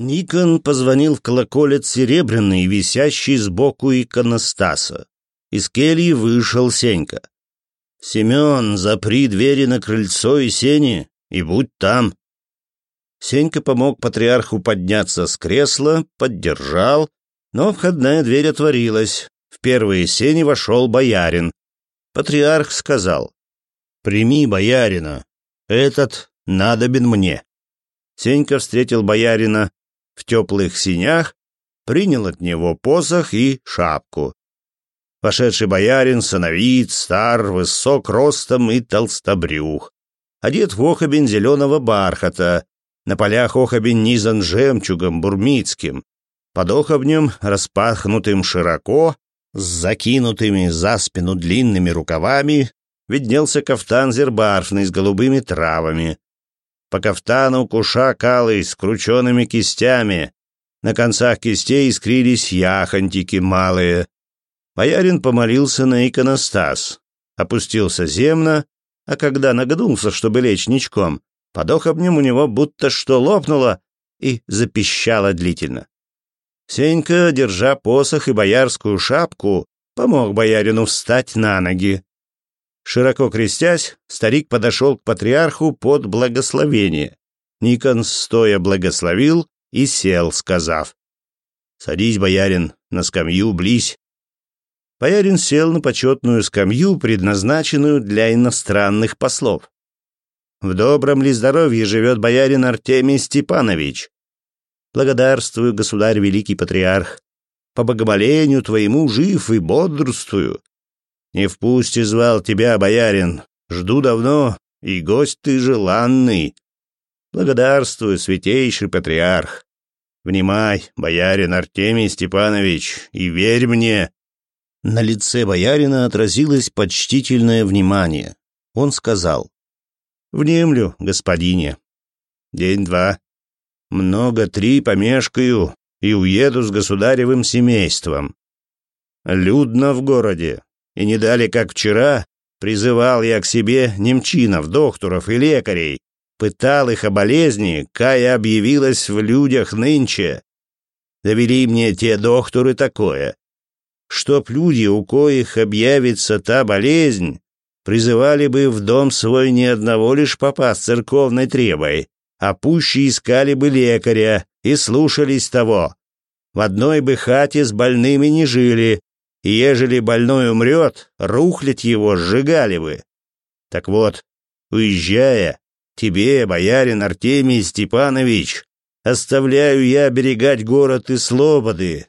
Никон позвонил в колоколец серебряный, висящий сбоку иконостаса. Из кельи вышел Сенька. «Семен, запри двери на крыльцо и сени, и будь там!» Сенька помог патриарху подняться с кресла, поддержал, но входная дверь отворилась. В первые сени вошел боярин. Патриарх сказал, «Прими боярина, этот надобен мне». Сенька встретил боярина в теплых синях, принял от него посох и шапку. Вошедший боярин, сыновит, стар, высок ростом и толстобрюх. Одет в охобень зеленого бархата, на полях охобень низан жемчугом бурмицким, под охобнем, распахнутым широко, с закинутыми за спину длинными рукавами, виднелся кафтан зербарфный с голубыми травами, по кафтану куша калый с крученными кистями. На концах кистей искрились яхонтики малые. Боярин помолился на иконостас, опустился земно, а когда нагнулся, чтобы лечь ничком, об нем у него будто что лопнуло и запищало длительно. Сенька, держа посох и боярскую шапку, помог боярину встать на ноги. Широко крестясь, старик подошел к патриарху под благословение. Никон стоя благословил и сел, сказав, «Садись, боярин, на скамью близь». Боярин сел на почетную скамью, предназначенную для иностранных послов. «В добром ли здоровье живет боярин Артемий Степанович?» «Благодарствую, государь великий патриарх. По богомолению твоему жив и бодрствую. «Не впусти звал тебя, боярин. Жду давно, и гость ты желанный. Благодарствую, святейший патриарх. Внимай, боярин Артемий Степанович, и верь мне». На лице боярина отразилось почтительное внимание. Он сказал. «Внемлю, господине. День-два. Много-три помешкаю и уеду с государевым семейством. Людно в городе, и не дали, как вчера, призывал я к себе немчинов, докторов и лекарей, пытал их о болезни, кая объявилась в людях нынче. Довели мне те докторы такое, чтоб люди, у коих объявится та болезнь, призывали бы в дом свой ни одного лишь попа с церковной требой, а пуще искали бы лекаря и слушались того. В одной бы хате с больными не жили, Ежели больной умрет, рухлить его сжигали бы. Так вот, уезжая, тебе, боярин Артемий Степанович, оставляю я берегать город и слободы.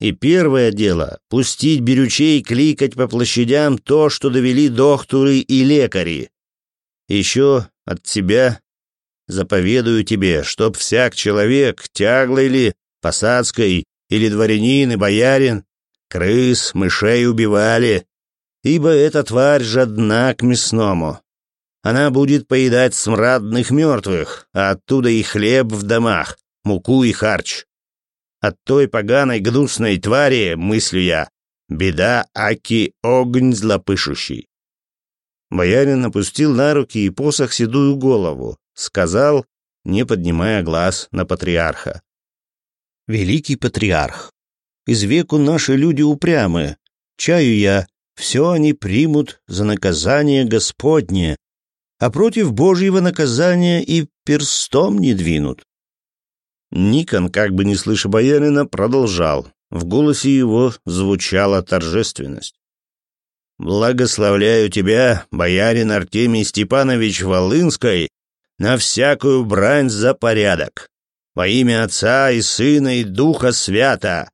И первое дело — пустить берючей кликать по площадям то, что довели докторы и лекари. Еще от тебя заповедую тебе, чтоб всяк человек, тяглый ли, посадской или дворянин и боярин, крыс, мышей убивали, ибо эта тварь жадна к мясному. Она будет поедать смрадных мертвых, а оттуда и хлеб в домах, муку и харч. От той поганой гнусной твари, мыслю я, беда аки огонь злопышущий. Боярин опустил на руки и посох седую голову, сказал, не поднимая глаз на патриарха. «Великий патриарх, из веку наши люди упрямы. Чаю я, все они примут за наказание Господне, а против Божьего наказания и перстом не двинут. Никон, как бы не слыша боярина, продолжал. В голосе его звучала торжественность. «Благословляю тебя, боярин Артемий Степанович Волынской, на всякую брань за порядок. Во имя Отца и Сына и Духа Свята,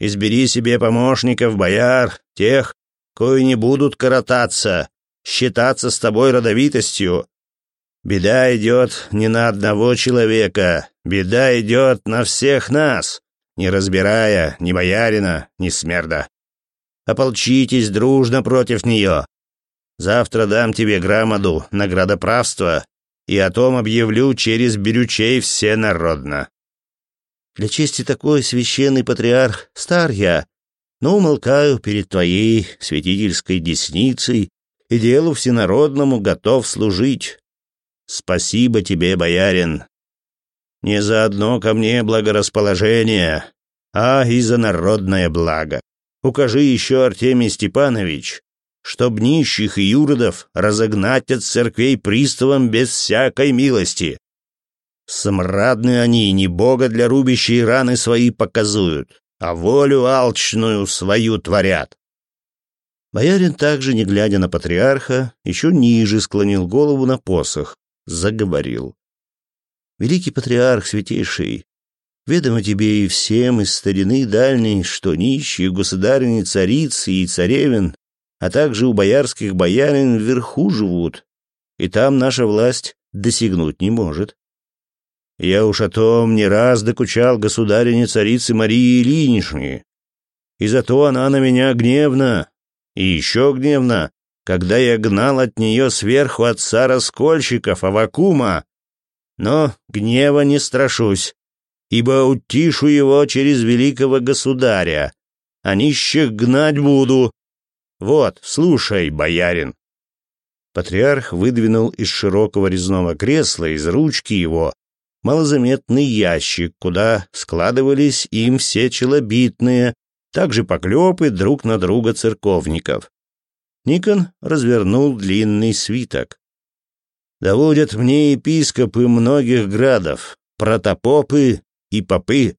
избери себе помощников, бояр, тех, кои не будут коротаться, считаться с тобой родовитостью. Беда идет не на одного человека, беда идет на всех нас, не разбирая ни боярина, ни смерда. Ополчитесь дружно против нее. Завтра дам тебе грамоту наградоправства и о том объявлю через берючей всенародно. Для чести такой, священный патриарх, стар я, но умолкаю перед твоей святительской десницей и делу всенародному готов служить. Спасибо тебе, боярин. Не за одно ко мне благорасположение, а и за народное благо. Укажи еще, Артемий Степанович, чтоб нищих и юродов разогнать от церквей приставом без всякой милости. Смрадны они, не бога для рубящей раны свои показуют, а волю алчную свою творят. Боярин также, не глядя на патриарха, еще ниже склонил голову на посох, заговорил. «Великий патриарх, святейший, ведомо тебе и всем из старины дальней, что нищие государыни царицы и царевин, а также у боярских боярин вверху живут, и там наша власть досягнуть не может. Я уж о том не раз докучал государине царицы Марии Ильиничне. И зато она на меня гневна, и еще гневна, когда я гнал от нее сверху отца раскольщиков, Авакума. Но гнева не страшусь, ибо утишу его через великого государя, а нищих гнать буду. Вот, слушай, боярин». Патриарх выдвинул из широкого резного кресла из ручки его малозаметный ящик, куда складывались им все челобитные, также поклепы друг на друга церковников. Никон развернул длинный свиток. «Доводят мне епископы многих градов, протопопы и попы.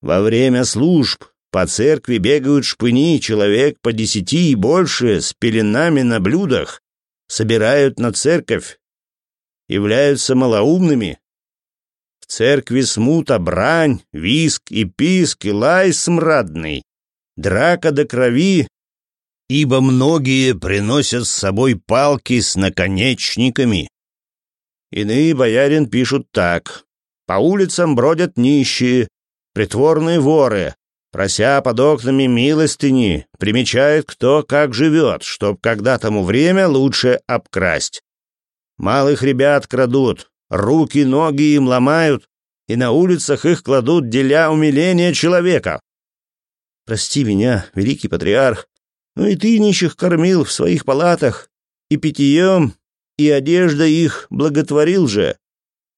Во время служб по церкви бегают шпыни, человек по десяти и больше, с пеленами на блюдах, собирают на церковь, являются малоумными, Церкви смута, брань, виск и писк и лай смрадный, драка до крови, ибо многие приносят с собой палки с наконечниками. Иные боярин пишут так. По улицам бродят нищие, притворные воры, прося под окнами милостыни, примечают, кто как живет, чтоб когда тому время лучше обкрасть. Малых ребят крадут, Руки, ноги им ломают, и на улицах их кладут, деля умиление человека. Прости меня, великий патриарх, но и ты нищих кормил в своих палатах, и питьем, и одежда их благотворил же.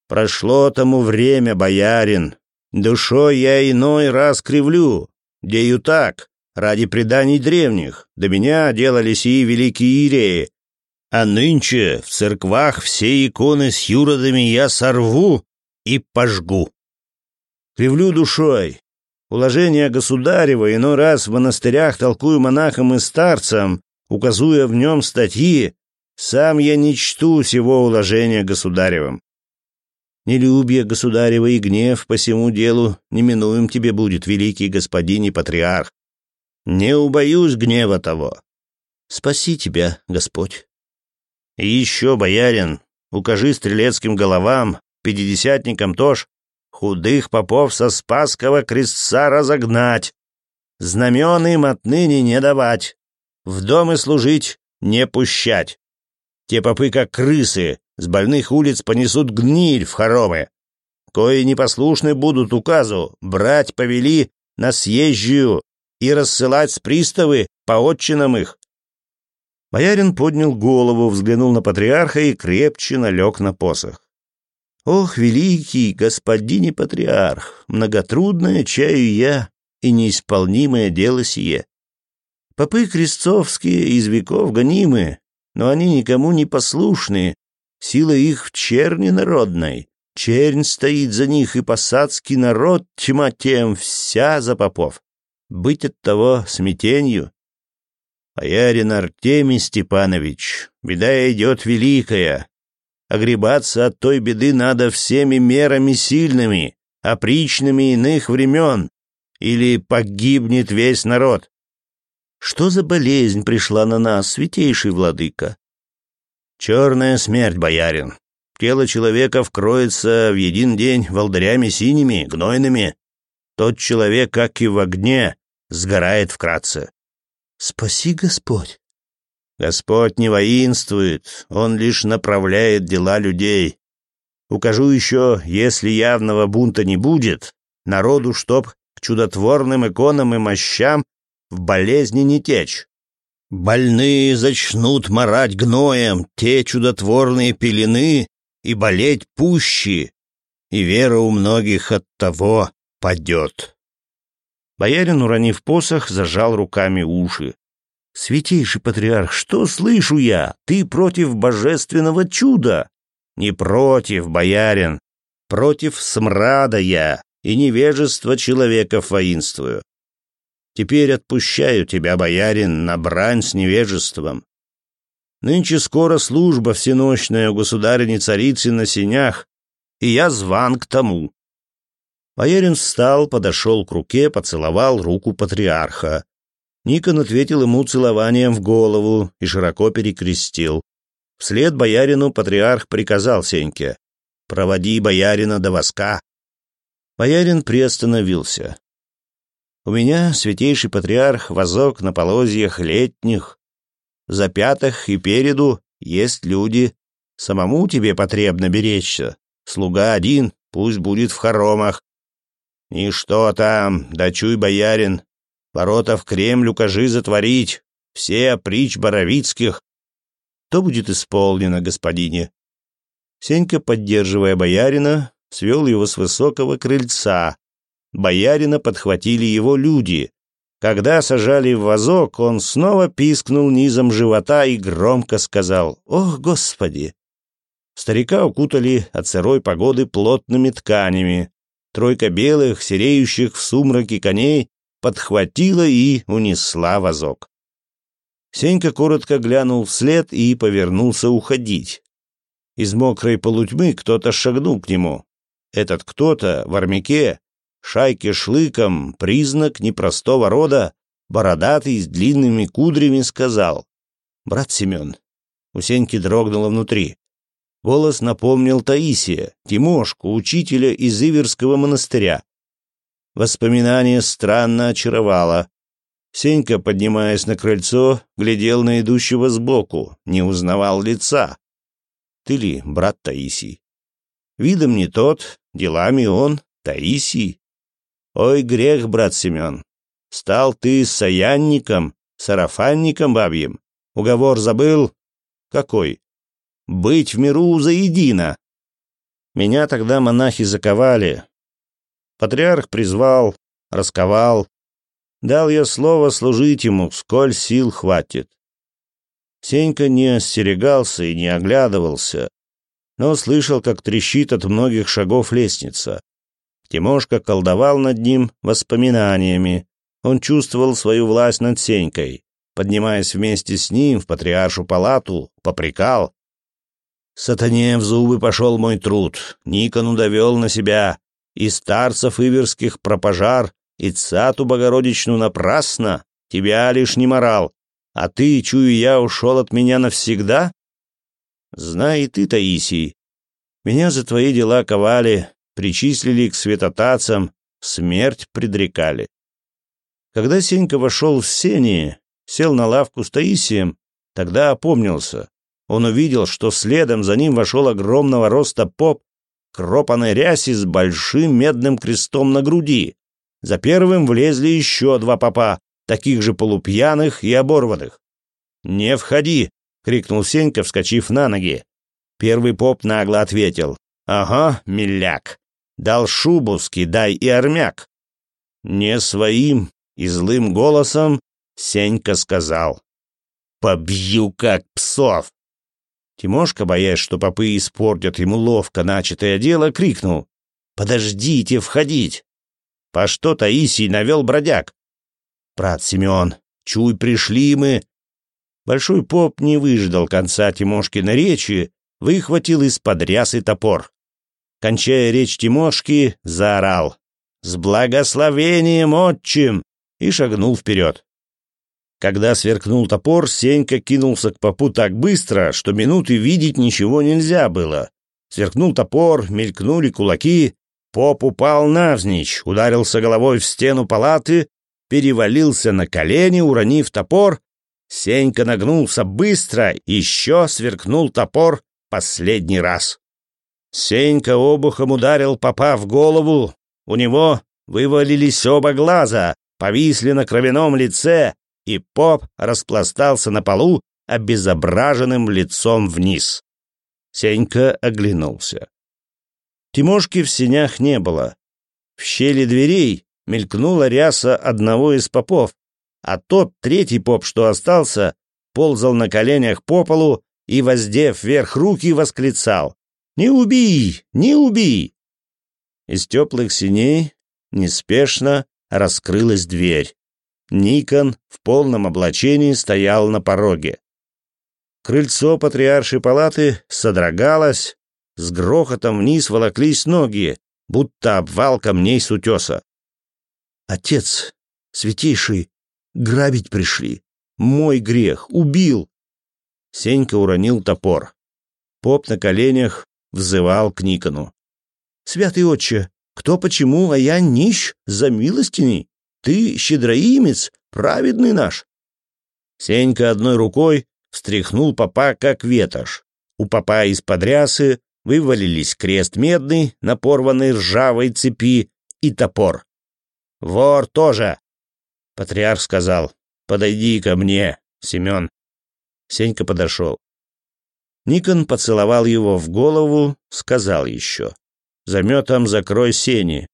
Прошло тому время, боярин. Душой я иной раз кривлю, дею так, ради преданий древних. До меня делались и великие иреи, а нынче в церквах все иконы с юродами я сорву и пожгу. Кривлю душой. Уложение государева иной раз в монастырях толкую монахам и старцам, указуя в нем статьи. Сам я не чту сего уложения государевым. Нелюбие государева и гнев по всему делу неминуем тебе будет, великий господин и патриарх. Не убоюсь гнева того. Спаси тебя, Господь. И еще, боярин, укажи стрелецким головам, пятидесятникам тоже, худых попов со Спасского крестца разогнать, знамен им отныне не давать, в дом и служить не пущать. Те попы, как крысы, с больных улиц понесут гниль в хоромы. Кои непослушны будут указу, брать повели на съезжую и рассылать с приставы по отчинам их. Боярин поднял голову, взглянул на патриарха и крепче налег на посох. «Ох, великий господин и патриарх, многотрудное чаю я и неисполнимое дело сие. Попы крестовские из веков гонимы, но они никому не послушны, сила их в черни народной, чернь стоит за них, и посадский народ тьма тем вся за попов. Быть от того смятенью, Боярин Артемий Степанович, беда идет великая. Огребаться от той беды надо всеми мерами сильными, опричными иных времен, или погибнет весь народ. Что за болезнь пришла на нас, святейший владыка? Черная смерть, боярин. Тело человека вкроется в един день волдырями синими, гнойными. Тот человек, как и в огне, сгорает вкратце. Спаси Господь. Господь не воинствует, Он лишь направляет дела людей. Укажу еще, если явного бунта не будет, народу, чтоб к чудотворным иконам и мощам в болезни не течь. Больные зачнут марать гноем те чудотворные пелены и болеть пуще, и вера у многих от того падет. Боярин, уронив посох, зажал руками уши. «Святейший патриарх, что слышу я? Ты против божественного чуда!» «Не против, боярин! Против смрада я и невежества человека воинствую. Теперь отпущаю тебя, боярин, на брань с невежеством. Нынче скоро служба всеночная у государыни-царицы на сенях, и я зван к тому. Боярин встал, подошел к руке, поцеловал руку патриарха. Никон ответил ему целованием в голову и широко перекрестил. Вслед боярину патриарх приказал Сеньке «Проводи боярина до воска». Боярин приостановился. «У меня, святейший патриарх, возок на полозьях летних. За пятых и переду есть люди. Самому тебе потребно беречься. Слуга один, пусть будет в хоромах, «И что там, дочуй, боярин, ворота в Кремль укажи затворить, все притч Боровицких». «То будет исполнено, господине». Сенька, поддерживая боярина, свел его с высокого крыльца. Боярина подхватили его люди. Когда сажали в вазок, он снова пискнул низом живота и громко сказал «Ох, Господи!». Старика укутали от сырой погоды плотными тканями. Тройка белых, сереющих в сумраке коней подхватила и унесла вазок. Сенька коротко глянул вслед и повернулся уходить. Из мокрой полутьмы кто-то шагнул к нему. Этот кто-то в армяке, шайке шлыком, признак непростого рода, бородатый с длинными кудрями сказал. «Брат Семен». У Сеньки дрогнуло внутри. Голос напомнил Таисия, Тимошку, учителя из Иверского монастыря. Воспоминание странно очаровало. Сенька, поднимаясь на крыльцо, глядел на идущего сбоку, не узнавал лица. «Ты ли, брат Таисий?» «Видом не тот, делами он, Таисий». «Ой, грех, брат Семен, стал ты саянником, сарафанником бабьим. Уговор забыл?» «Какой?» Быть в миру заедино. Меня тогда монахи заковали. Патриарх призвал, расковал. Дал я слово служить ему, сколь сил хватит. Сенька не остерегался и не оглядывался, но слышал, как трещит от многих шагов лестница. Тимошка колдовал над ним воспоминаниями. Он чувствовал свою власть над Сенькой. Поднимаясь вместе с ним в патриаршу палату, попрекал, в зубы пошел мой труд. Никону довел на себя. И старцев иверских про пожар, и цату богородичную напрасно. Тебя лишь не морал. А ты, чую я, ушел от меня навсегда? Знай и ты, Таисий. Меня за твои дела ковали, причислили к святотатцам, смерть предрекали. Когда Сенька вошел в сени, сел на лавку с Таисием, тогда опомнился. Он увидел, что следом за ним вошел огромного роста поп в кропаной с большим медным крестом на груди. За первым влезли еще два попа, таких же полупьяных и оборванных. «Не входи!» — крикнул Сенька, вскочив на ноги. Первый поп нагло ответил. «Ага, миляк! Дал шубу, скидай и армяк!» Не своим и злым голосом Сенька сказал. «Побью как псов!» Тимошка, боясь, что попы испортят ему ловко начатое дело, крикнул «Подождите входить!» По что Таисий навел бродяг. «Брат Семен, чуй, пришли мы!» Большой поп не выждал конца Тимошкиной речи, выхватил из-под рясы топор. Кончая речь Тимошки, заорал «С благословением, отчим!» и шагнул вперед. Когда сверкнул топор, Сенька кинулся к попу так быстро, что минуты видеть ничего нельзя было. Сверкнул топор, мелькнули кулаки. Поп упал навзничь, ударился головой в стену палаты, перевалился на колени, уронив топор. Сенька нагнулся быстро, еще сверкнул топор последний раз. Сенька обухом ударил попа в голову. У него вывалились оба глаза, повисли на кровяном лице, и поп распластался на полу обезображенным лицом вниз. Сенька оглянулся. Тимошки в сенях не было. В щели дверей мелькнула ряса одного из попов, а тот третий поп, что остался, ползал на коленях по полу и, воздев вверх руки, восклицал «Не убей! Не убей!» Из теплых синей неспешно раскрылась дверь, Никон в полном облачении стоял на пороге. Крыльцо патриаршей палаты содрогалось, с грохотом вниз волоклись ноги, будто обвал камней с утеса. «Отец, святейший, грабить пришли. Мой грех, убил!» Сенька уронил топор. Поп на коленях взывал к Никону. «Святый отче, кто почему, а я нищ за милостиней?» Ты щедроимец, праведный наш. Сенька одной рукой встряхнул папа как ветошь. У папа из-под рясы вывалились крест медный на порванной ржавой цепи и топор. «Вор тоже!» — патриарх сказал. «Подойди ко мне, Семен». Сенька подошел. Никон поцеловал его в голову, сказал еще. «Заметом закрой сени,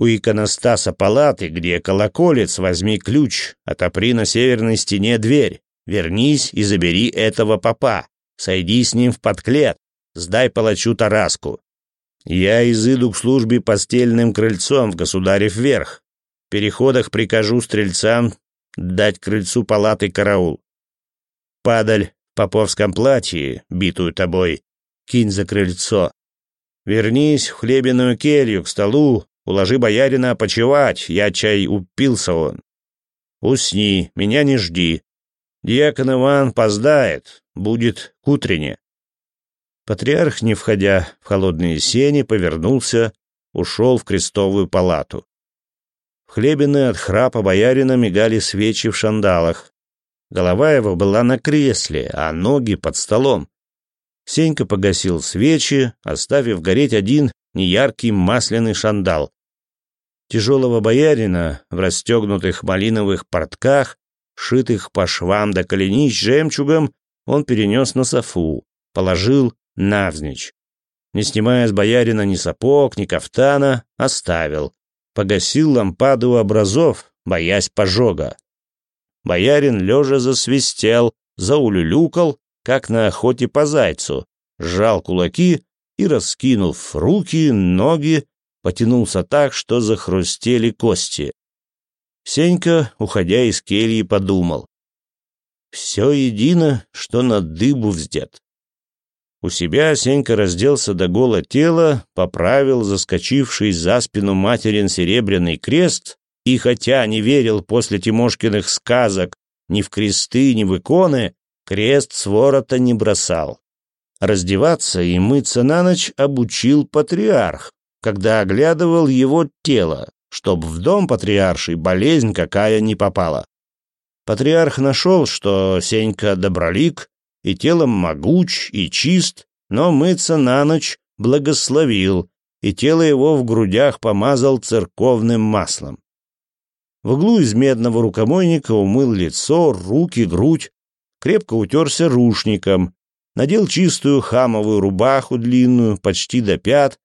у иконостаса палаты, где колоколец, возьми ключ, отопри на северной стене дверь, вернись и забери этого попа, сойди с ним в подклет, сдай палачу Тараску. Я изыду к службе постельным крыльцом в государев верх. В переходах прикажу стрельцам дать крыльцу палаты караул. Падаль в поповском платье, битую тобой, кинь за крыльцо. Вернись в хлебенную келью к столу, Уложи боярина почевать, я чай упился он. Усни, меня не жди. Дьякон Иван поздает, будет к утренне. Патриарх, не входя в холодные сени, повернулся, ушел в крестовую палату. В хлебины от храпа боярина мигали свечи в шандалах. Голова его была на кресле, а ноги под столом. Сенька погасил свечи, оставив гореть один неяркий масляный шандал тяжелого боярина в расстегнутых малиновых портках, шитых по швам до колени с жемчугом, он перенес на софу, положил навзничь. Не снимая с боярина ни сапог, ни кафтана, оставил. Погасил лампаду образов, боясь пожога. Боярин лежа засвистел, заулюлюкал, как на охоте по зайцу, сжал кулаки и, раскинув руки, ноги, потянулся так, что захрустели кости. Сенька, уходя из кельи, подумал. Все едино, что на дыбу вздет. У себя Сенька разделся до гола тела, поправил заскочивший за спину материн серебряный крест и, хотя не верил после Тимошкиных сказок ни в кресты, ни в иконы, крест с ворота не бросал. Раздеваться и мыться на ночь обучил патриарх, когда оглядывал его тело, чтобы в дом патриаршей болезнь какая не попала. Патриарх нашел, что Сенька добролик, и телом могуч, и чист, но мыться на ночь благословил, и тело его в грудях помазал церковным маслом. В углу из медного рукомойника умыл лицо, руки, грудь, крепко утерся рушником, надел чистую хамовую рубаху длинную, почти до пят,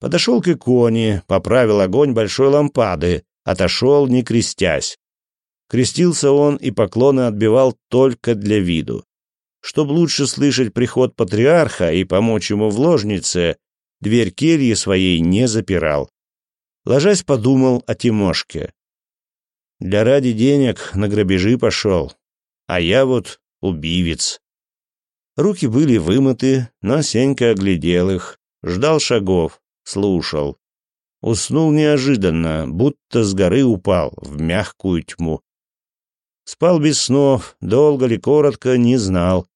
Подошел к иконе, поправил огонь большой лампады, отошел, не крестясь. Крестился он и поклоны отбивал только для виду. Чтобы лучше слышать приход патриарха и помочь ему в ложнице, дверь кельи своей не запирал. Ложась, подумал о Тимошке. Для ради денег на грабежи пошел, а я вот убивец. Руки были вымыты, но Сенька оглядел их, ждал шагов слушал. Уснул неожиданно, будто с горы упал в мягкую тьму. Спал без снов, долго ли, коротко, не знал.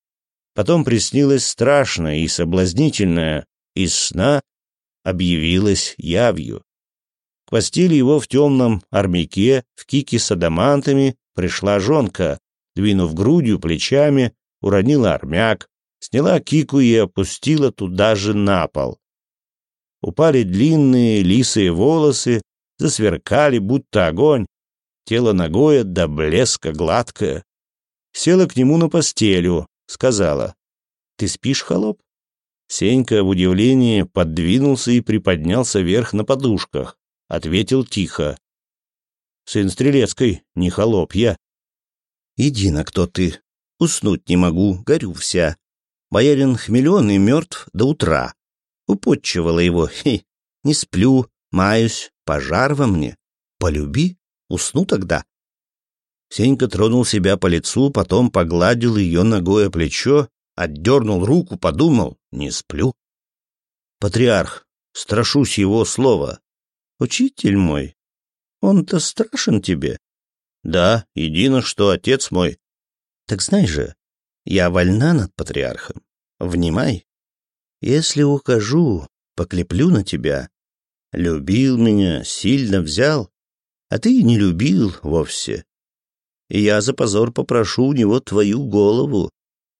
Потом приснилось страшное и соблазнительное, из сна объявилась явью. Постили его в темном армяке, в кике с адамантами, пришла жонка, двинув грудью, плечами, уронила армяк, сняла кику и опустила туда же на пол упали длинные лисые волосы, засверкали, будто огонь, тело ногое до блеска гладкое. Села к нему на постелю, сказала, «Ты спишь, холоп?» Сенька в удивлении подвинулся и приподнялся вверх на подушках. Ответил тихо. «Сын Стрелецкой, не холоп я». «Иди на кто ты. Уснуть не могу, горю вся. Боярин хмелен и мертв до утра упутчивала его. Хе, не сплю, маюсь, пожар во мне. Полюби, усну тогда. Сенька тронул себя по лицу, потом погладил ее ногое плечо, отдернул руку, подумал, не сплю. Патриарх, страшусь его слова. Учитель мой, он-то страшен тебе? Да, едино, что отец мой. Так знай же, я вольна над патриархом. Внимай, если укажу, поклеплю на тебя. Любил меня, сильно взял, а ты не любил вовсе. И я за позор попрошу у него твою голову.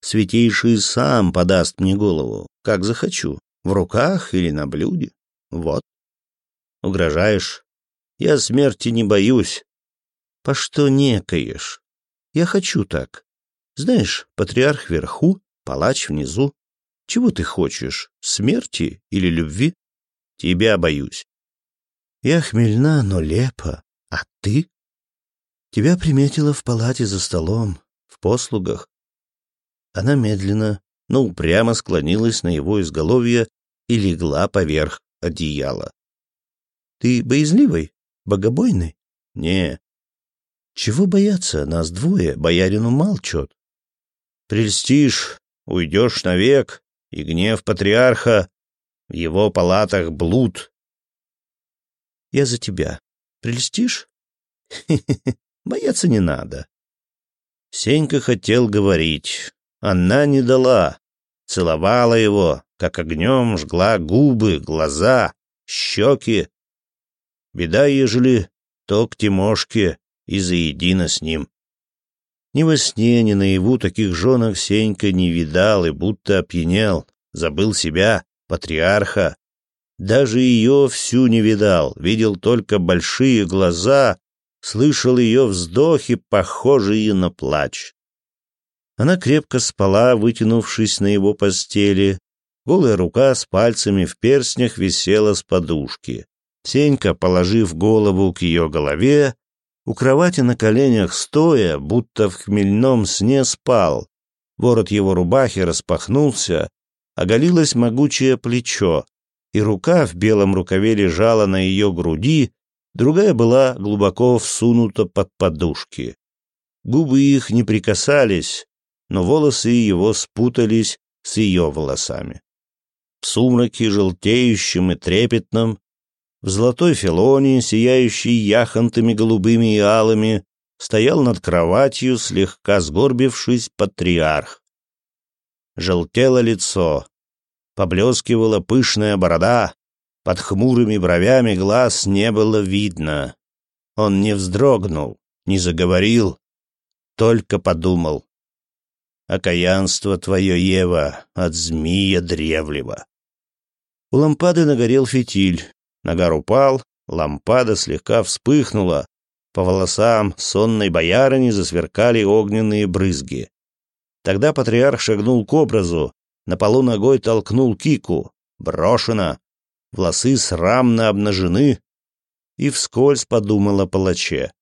Святейший сам подаст мне голову, как захочу, в руках или на блюде. Вот. Угрожаешь? Я смерти не боюсь. По что некаешь? Я хочу так. Знаешь, патриарх вверху, палач внизу, чего ты хочешь, смерти или любви? Тебя боюсь. Я хмельна, но лепа. А ты? Тебя приметила в палате за столом, в послугах. Она медленно, но упрямо склонилась на его изголовье и легла поверх одеяла. Ты боязливый? Богобойный? Не. Чего бояться? Нас двое, боярину молчат. Прельстишь, уйдешь навек, и гнев патриарха, в его палатах блуд. Я за тебя. Прелестишь? Бояться не надо. Сенька хотел говорить. Она не дала. Целовала его, как огнем жгла губы, глаза, щеки. Беда, ежели то к Тимошке и заедино с ним. Ни во сне, ни наяву таких женок Сенька не видал и будто опьянел, забыл себя, патриарха. Даже ее всю не видал, видел только большие глаза, слышал ее вздохи, похожие на плач. Она крепко спала, вытянувшись на его постели. Голая рука с пальцами в перстнях висела с подушки. Сенька, положив голову к ее голове, у кровати на коленях стоя, будто в хмельном сне спал. Ворот его рубахи распахнулся, оголилось могучее плечо, и рука в белом рукаве лежала на ее груди, другая была глубоко всунута под подушки. Губы их не прикасались, но волосы его спутались с ее волосами. В сумраке желтеющем и трепетном в золотой филоне, сияющий яхонтами голубыми и алыми, стоял над кроватью, слегка сгорбившись, патриарх. Желтело лицо, поблескивала пышная борода, под хмурыми бровями глаз не было видно. Он не вздрогнул, не заговорил, только подумал. «Окаянство твое, Ева, от змея древлего!» У лампады нагорел фитиль, Нагар упал, лампада слегка вспыхнула, по волосам сонной боярыни засверкали огненные брызги. Тогда патриарх шагнул к образу, на полу ногой толкнул кику. Брошено. Волосы срамно обнажены. И вскользь подумал о палаче.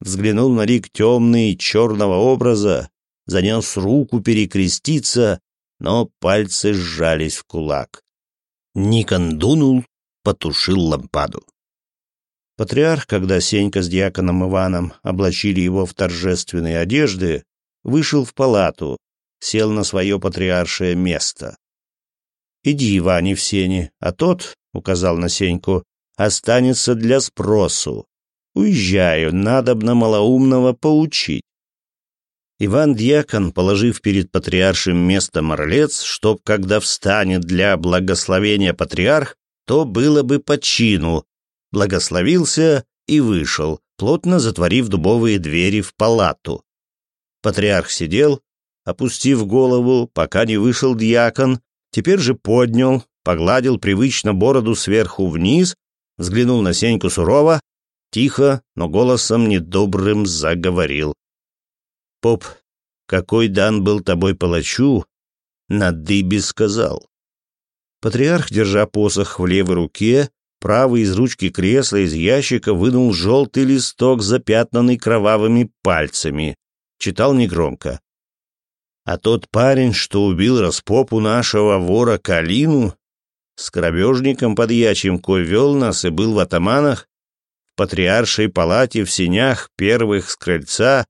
Взглянул на лик темный, черного образа, занес руку перекреститься, но пальцы сжались в кулак. Никон дунул, потушил лампаду. Патриарх, когда Сенька с диаконом Иваном облачили его в торжественные одежды, вышел в палату, сел на свое патриаршее место. «Иди, Иване, в сени, а тот, — указал на Сеньку, — останется для спросу. Уезжаю, надобно малоумного поучить». Иван-дьякон, положив перед патриаршим место морлец, чтоб, когда встанет для благословения патриарх, то было бы по чину, благословился и вышел, плотно затворив дубовые двери в палату. Патриарх сидел, опустив голову, пока не вышел дьякон, теперь же поднял, погладил привычно бороду сверху вниз, взглянул на Сеньку сурово, тихо, но голосом недобрым заговорил. «Поп, какой дан был тобой палачу?» На дыбе сказал. Патриарх, держа посох в левой руке, правый из ручки кресла из ящика вынул желтый листок, запятнанный кровавыми пальцами. Читал негромко. «А тот парень, что убил распопу нашего вора Калину, с под подьячим, кой вел нас и был в атаманах, в патриаршей палате в синях первых с крыльца,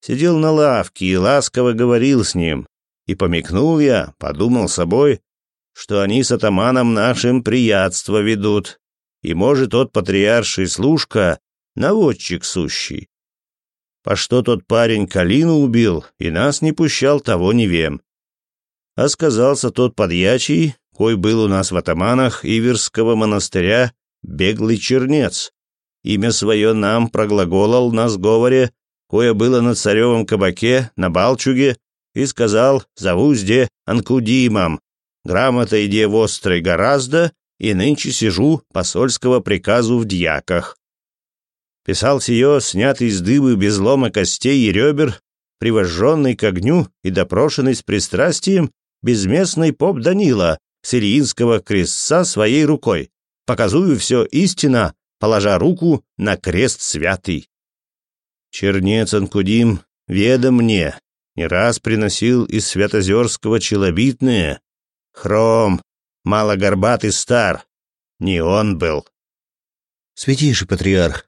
сидел на лавке и ласково говорил с ним. И помекнул я, подумал собой, что они с атаманом нашим приятство ведут, и, может, тот патриарший служка — наводчик сущий. По что тот парень Калину убил и нас не пущал, того не вем. А сказался тот подьячий, кой был у нас в атаманах Иверского монастыря, беглый чернец. Имя свое нам проглаголал на сговоре, кое было на царевом кабаке, на Балчуге, и сказал «Зову зде Анкудимом, Грамота иде вострой гораздо, и нынче сижу посольского приказу в дьяках. Писал сие, снятый из дыбы без лома костей и ребер, привожженный к огню и допрошенный с пристрастием безместный поп Данила с Ильинского крестца своей рукой, показую все истина, положа руку на крест святый. Чернец Анкудим, ведом мне, не раз приносил из Святозерского челобитное, Хром, мало малогорбатый стар. Не он был. Святейший патриарх,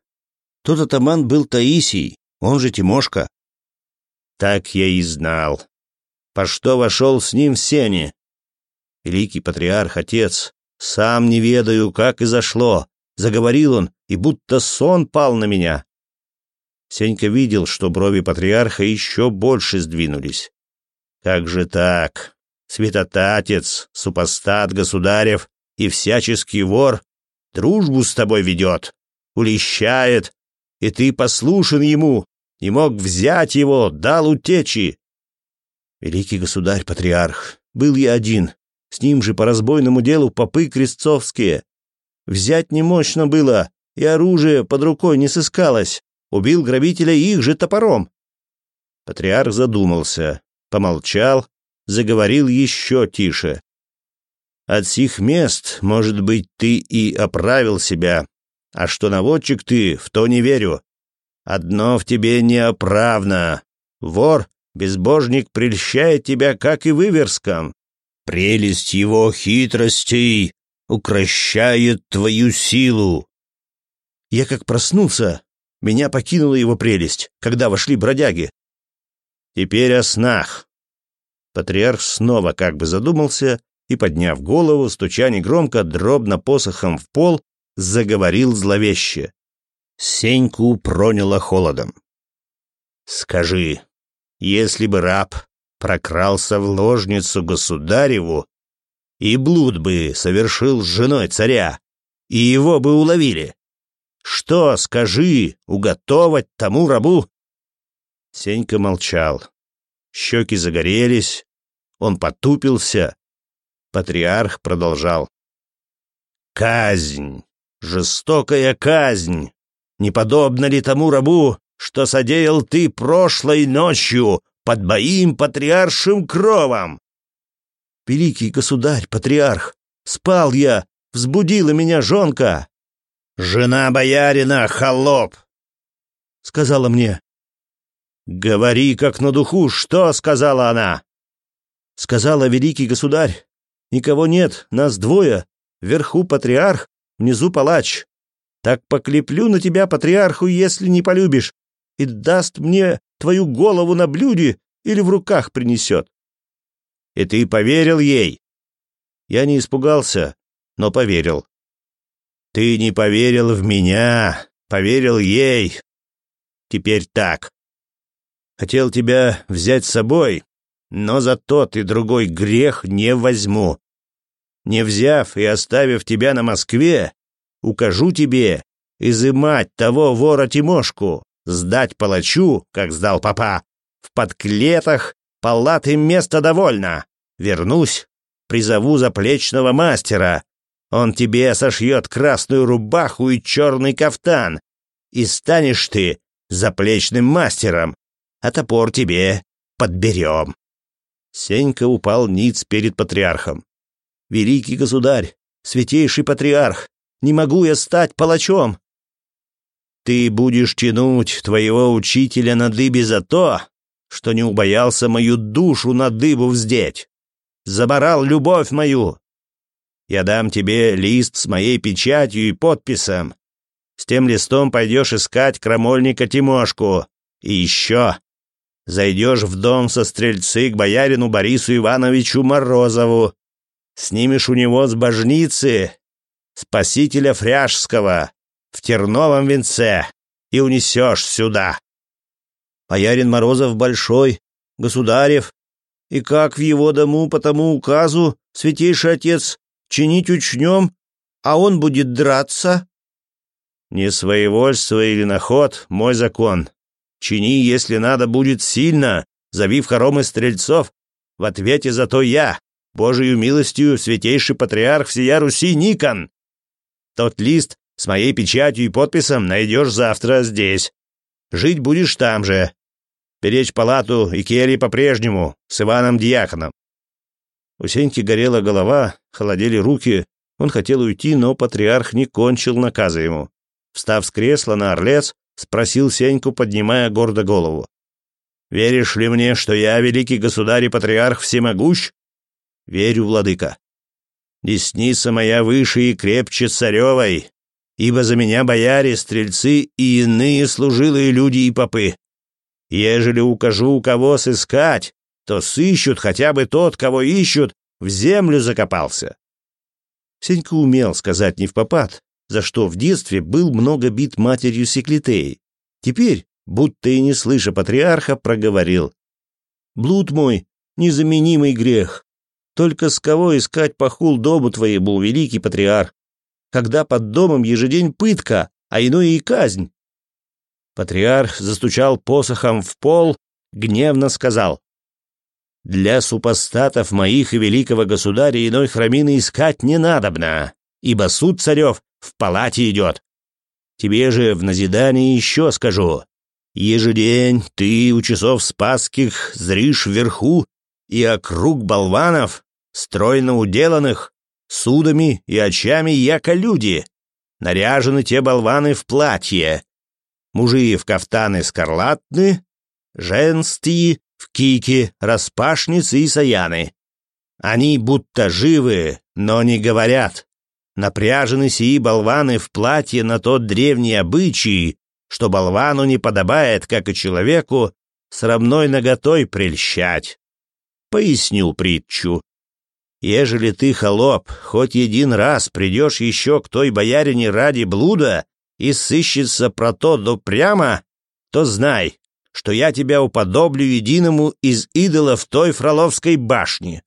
тот атаман был Таисий, он же Тимошка. Так я и знал. По что вошел с ним в сени? Великий патриарх, отец, сам не ведаю, как и зашло. Заговорил он, и будто сон пал на меня. Сенька видел, что брови патриарха еще больше сдвинулись. Как же так? святотатец, супостат государев и всяческий вор, дружбу с тобой ведет, улещает, и ты послушен ему, не мог взять его, дал утечи. Великий государь-патриарх, был я один, с ним же по разбойному делу попы крестцовские. Взять не немощно было, и оружие под рукой не сыскалось, убил грабителя их же топором. Патриарх задумался, помолчал, заговорил еще тише. «От сих мест, может быть, ты и оправил себя. А что наводчик ты, в то не верю. Одно в тебе неоправно. Вор, безбожник прельщает тебя, как и выверском. Прелесть его хитростей укращает твою силу». Я как проснулся, меня покинула его прелесть, когда вошли бродяги. «Теперь о снах», Патриарх снова как бы задумался и, подняв голову, стуча негромко, дробно посохом в пол, заговорил зловеще. Сеньку проняло холодом. «Скажи, если бы раб прокрался в ложницу государеву, и блуд бы совершил с женой царя, и его бы уловили. Что, скажи, уготовать тому рабу?» Сенька молчал, щеки загорелись, он потупился. Патриарх продолжал. «Казнь! Жестокая казнь! Не подобно ли тому рабу, что содеял ты прошлой ночью под моим патриаршим кровом?» «Великий государь, патриарх, спал я, взбудила меня жонка!» «Жена боярина, холоп!» Сказала мне, «Говори, как на духу, что сказала она?» «Сказала великий государь. Никого нет, нас двое. Вверху патриарх, внизу палач. Так поклеплю на тебя патриарху, если не полюбишь, и даст мне твою голову на блюде или в руках принесет». «И ты поверил ей?» Я не испугался, но поверил. «Ты не поверил в меня, поверил ей. Теперь так. Хотел тебя взять с собой, но за тот и другой грех не возьму. Не взяв и оставив тебя на Москве, укажу тебе изымать того вора Тимошку, сдать палачу, как сдал папа, в подклетах палаты место довольно. Вернусь, призову заплечного мастера. Он тебе сошьет красную рубаху и черный кафтан, и станешь ты заплечным мастером, а топор тебе подберем». Сенька упал ниц перед патриархом. «Великий государь, святейший патриарх, не могу я стать палачом!» «Ты будешь тянуть твоего учителя на дыбе за то, что не убоялся мою душу на дыбу вздеть, заборал любовь мою. Я дам тебе лист с моей печатью и подписом. С тем листом пойдешь искать крамольника Тимошку. И еще Зайдешь в дом со стрельцы к боярину Борису Ивановичу Морозову. Снимешь у него с божницы спасителя Фряжского в терновом венце и унесешь сюда. Боярин Морозов большой, государев, и как в его дому по тому указу, святейший отец, чинить учнем, а он будет драться? Не своевольство или наход — мой закон, Чини, если надо, будет сильно, завив хоромы стрельцов. В ответе за то я, Божию милостью, святейший патриарх всея Руси Никон. Тот лист с моей печатью и подписом найдешь завтра здесь. Жить будешь там же. Беречь палату и кельи по-прежнему, с Иваном Дьяконом. У Сеньки горела голова, холодели руки. Он хотел уйти, но патриарх не кончил наказа ему. Встав с кресла на орлец, — спросил Сеньку, поднимая гордо голову. «Веришь ли мне, что я великий государь и патриарх всемогущ?» «Верю, владыка». «Десница моя выше и крепче царевой, ибо за меня бояре, стрельцы и иные служилые люди и попы. Ежели укажу, у кого сыскать, то сыщут хотя бы тот, кого ищут, в землю закопался». Сенька умел сказать не в попад, за что в детстве был много бит матерью Секлитеи. Теперь, будто и не слыша патриарха, проговорил. «Блуд мой, незаменимый грех. Только с кого искать похул дому твоему, великий патриарх, когда под домом ежедень пытка, а иной и казнь?» Патриарх застучал посохом в пол, гневно сказал. «Для супостатов моих и великого государя иной храмины искать не надобно, ибо суд царев в палате идет. Тебе же в назидание еще скажу. Ежедень ты у часов спасских зришь вверху и округ болванов, стройно уделанных, судами и очами яко люди. Наряжены те болваны в платье. Мужи в кафтаны скарлатны, женстии в кики, распашницы и саяны. Они будто живы, но не говорят напряжены сии болваны в платье на тот древний обычай, что болвану не подобает, как и человеку, с равной наготой прельщать. Поясню притчу. Ежели ты, холоп, хоть един раз придешь еще к той боярине ради блуда и сыщется про то до прямо, то знай, что я тебя уподоблю единому из идолов той фроловской башни.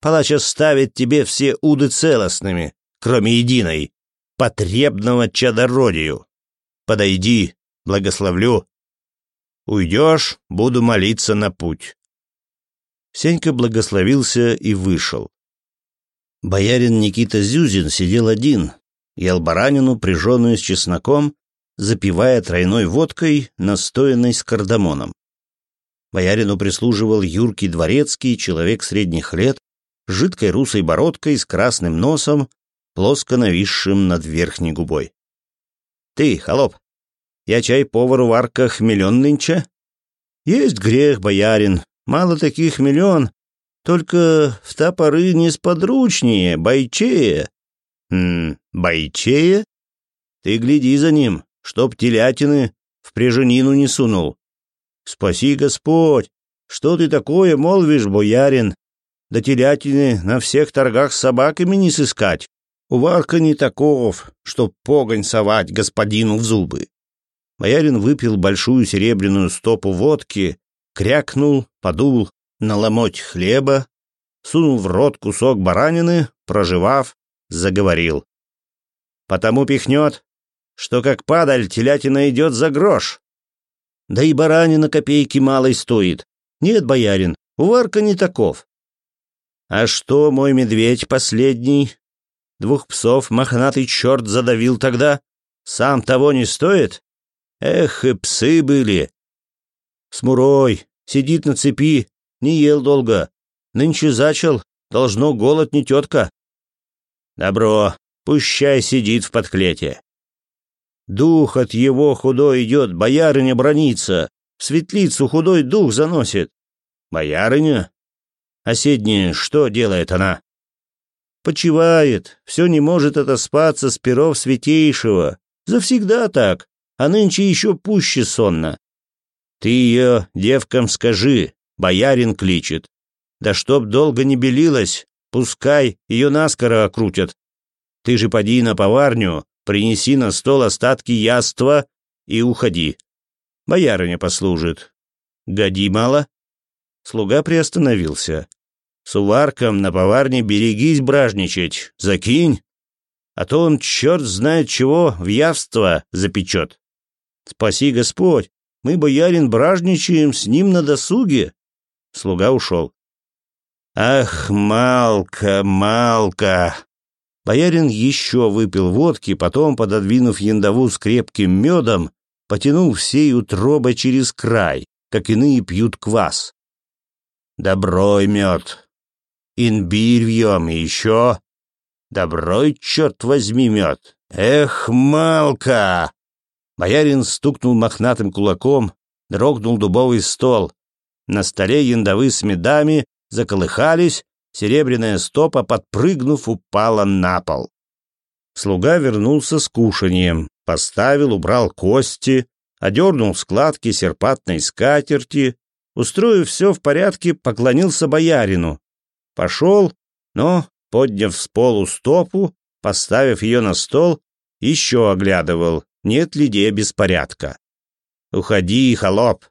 Палача ставит тебе все уды целостными, кроме единой, потребного чадородию. Подойди, благословлю. Уйдешь, буду молиться на путь. Сенька благословился и вышел. Боярин Никита Зюзин сидел один, ел баранину прижженную с чесноком, запивая тройной водкой, настоянной с кардамоном. Боярину прислуживал юркий дворецкий, человек средних лет, с жидкой русой бородкой, с красным носом, плоско нависшим над верхней губой. «Ты, холоп, я чай повару Варка хмелен нынче?» «Есть грех, боярин, мало таких миллион, только в та несподручнее, бойчее». «Хм, бойчее? Ты гляди за ним, чтоб телятины в приженину не сунул». «Спаси Господь! Что ты такое молвишь, боярин? Да телятины на всех торгах с собаками не сыскать». Уварка не таков, что погонь совать господину в зубы. Боярин выпил большую серебряную стопу водки, крякнул, подул на ломоть хлеба, сунул в рот кусок баранины, проживав, заговорил. «Потому пихнет, что как падаль телятина идет за грош. Да и баранина копейки малой стоит. Нет, боярин, Уварка не таков. А что мой медведь последний Двух псов мохнатый черт задавил тогда. Сам того не стоит? Эх, и псы были. Смурой, сидит на цепи, не ел долго. Нынче зачел, должно голод не тетка. Добро, пущай сидит в подклете. Дух от его худой идет, боярыня бронится. В светлицу худой дух заносит. Боярыня? Оседняя, что делает она? Почивает, все не может отоспаться с перов святейшего. Завсегда так, а нынче еще пуще сонно. Ты ее девкам скажи, боярин кличет. Да чтоб долго не белилась, пускай ее наскоро окрутят. Ты же поди на поварню, принеси на стол остатки яства и уходи. Боярыня послужит. Годи мало. Слуга приостановился. С уварком на поварне берегись бражничать, закинь, а то он черт знает чего в явство запечет. Спаси Господь, мы, боярин, бражничаем с ним на досуге. Слуга ушел. Ах, Малка, Малка! Боярин еще выпил водки, потом, пододвинув яндову с крепким медом, потянул всей утробой через край, как иные пьют квас. Доброй мед, Инбирь вьем и еще. Доброй, черт возьми, мед. Эх, малка!» Боярин стукнул мохнатым кулаком, дрогнул дубовый стол. На столе яндовы с медами заколыхались, серебряная стопа, подпрыгнув, упала на пол. Слуга вернулся с кушанием, поставил, убрал кости, одернул складки серпатной скатерти, устроив все в порядке, поклонился боярину, Пошел, но, подняв с полу стопу, поставив ее на стол, еще оглядывал, нет ли где беспорядка. «Уходи, холоп!»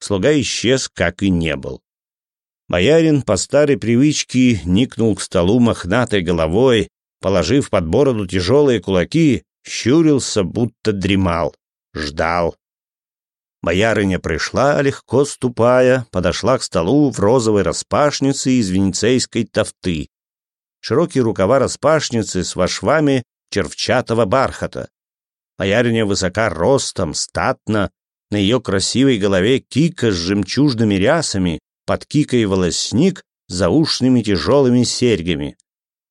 Слуга исчез, как и не был. Боярин по старой привычке никнул к столу мохнатой головой, положив под бороду тяжелые кулаки, щурился, будто дремал, ждал. Боярыня пришла, легко ступая, подошла к столу в розовой распашнице из венецейской тофты. Широкие рукава распашницы с вошвами червчатого бархата. Боярыня высока ростом, статно, на ее красивой голове кика с жемчужными рясами, под кикой волосник за ушными тяжелыми серьгами.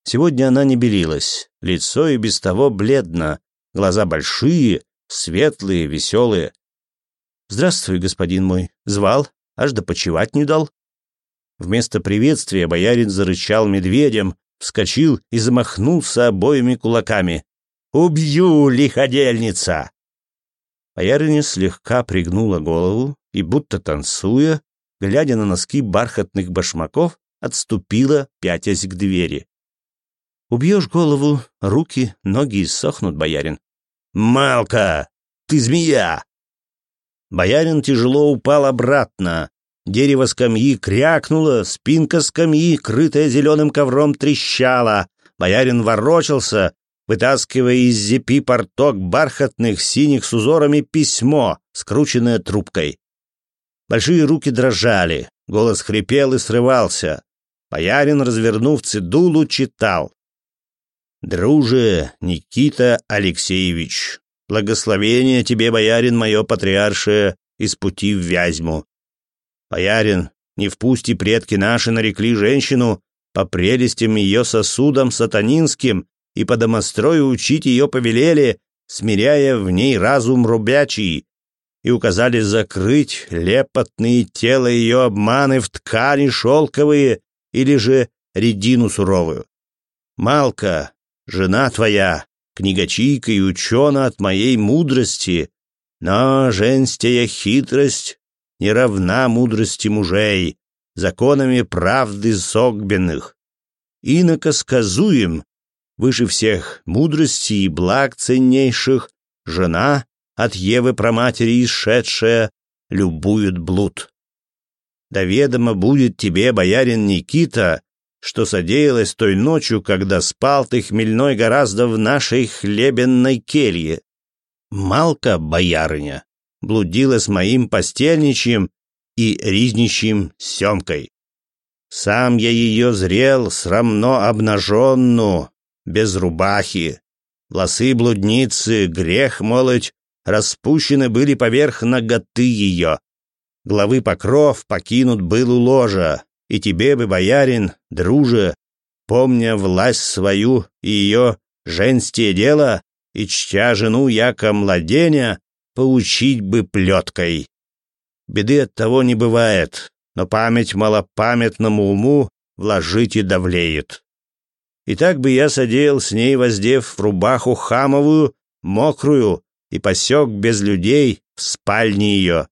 Сегодня она не белилась, лицо и без того бледно, глаза большие, светлые, веселые. «Здравствуй, господин мой. Звал, аж допочевать не дал». Вместо приветствия боярин зарычал медведем, вскочил и замахнулся обоими кулаками. «Убью, лиходельница!» Боярыня слегка пригнула голову и, будто танцуя, глядя на носки бархатных башмаков, отступила, пятясь к двери. «Убьешь голову, руки, ноги сохнут, боярин». «Малка! Ты змея! Боярин тяжело упал обратно. Дерево скамьи крякнуло, спинка скамьи, крытая зеленым ковром, трещала. Боярин ворочался, вытаскивая из зипи порток бархатных синих с узорами письмо, скрученное трубкой. Большие руки дрожали, голос хрипел и срывался. Боярин, развернув цедулу, читал. «Друже Никита Алексеевич, Благословение тебе, боярин, мое патриаршее, из пути в Вязьму. Боярин, не впусти предки наши нарекли женщину по прелестям ее сосудам сатанинским и по домострою учить ее повелели, смиряя в ней разум рубячий, и указали закрыть лепотные тела ее обманы в ткани шелковые или же редину суровую. Малка, жена твоя, книгачийка и учена от моей мудрости, но женская хитрость не равна мудрости мужей, законами правды согбенных. Иноко сказуем, выше всех мудрости и благ ценнейших, жена, от Евы праматери исшедшая, любует блуд. Да ведомо будет тебе, боярин Никита, что содеялось той ночью, когда спал ты хмельной гораздо в нашей хлебенной келье. Малка, боярыня, блудила с моим постельничьим и ризничьим Семкой. Сам я ее зрел, срамно обнаженную, без рубахи. Лосы блудницы, грех молоть, распущены были поверх ноготы ее. Главы покров покинут был у ложа, и тебе бы, боярин, друже, помня власть свою и ее женские дело, и чтя жену яко младеня, поучить бы плеткой. Беды от того не бывает, но память малопамятному уму вложить и давлеет. И так бы я содеял с ней, воздев в рубаху хамовую, мокрую, и посек без людей в спальне ее.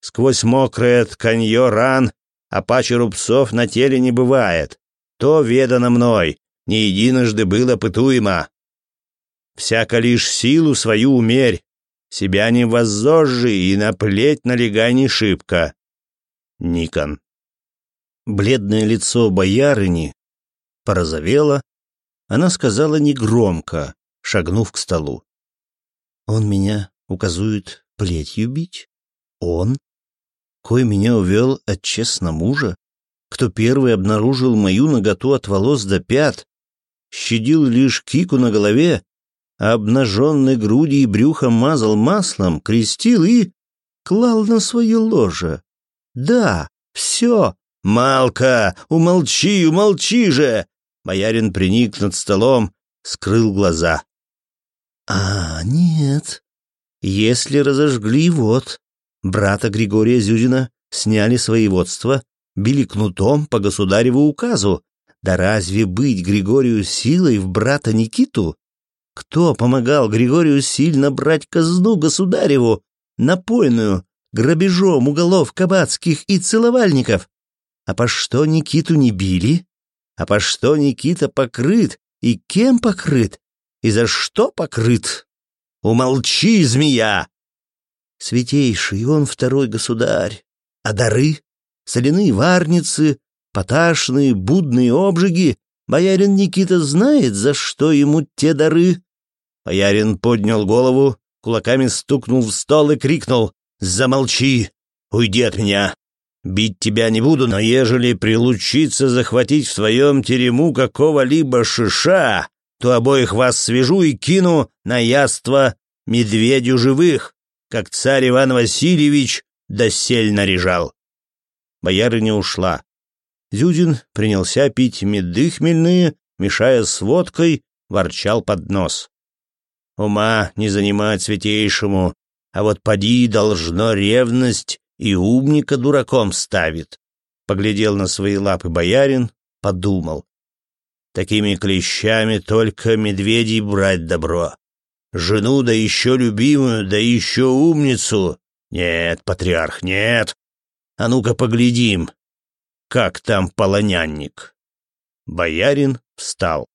Сквозь мокрое тканье ран а паче рубцов на теле не бывает. То ведано мной, не единожды было пытуемо. Всяко лишь силу свою умерь, себя не воззожжи и наплеть налегай не шибко. Никон. Бледное лицо боярыни порозовело, она сказала негромко, шагнув к столу. Он меня указует плетью бить. Он кой меня увел от честно мужа, кто первый обнаружил мою наготу от волос до пят, щадил лишь кику на голове, а обнаженной груди и брюхом мазал маслом, крестил и клал на свое ложе. Да, все. Малка, умолчи, умолчи же! Боярин приник над столом, скрыл глаза. А, нет. Если разожгли, вот брата Григория Зюзина сняли своеводство, били кнутом по государеву указу. Да разве быть Григорию силой в брата Никиту? Кто помогал Григорию сильно брать казну государеву, напойную, грабежом уголов кабацких и целовальников? А по что Никиту не били? А по что Никита покрыт? И кем покрыт? И за что покрыт? Умолчи, змея! Святейший он второй государь. А дары? Соляные варницы, поташные, будные обжиги. Боярин Никита знает, за что ему те дары. Боярин поднял голову, кулаками стукнул в стол и крикнул «Замолчи! Уйди от меня! Бить тебя не буду, но как царь Иван Васильевич досель наряжал. Боярыня ушла. Зюдин принялся пить меды хмельные, мешая с водкой, ворчал под нос. Ума не занимать святейшему, а вот поди должно ревность и умника дураком ставит. Поглядел на свои лапы боярин, подумал. Такими клещами только медведей брать добро жену, да еще любимую, да еще умницу. Нет, патриарх, нет. А ну-ка поглядим, как там полонянник. Боярин встал.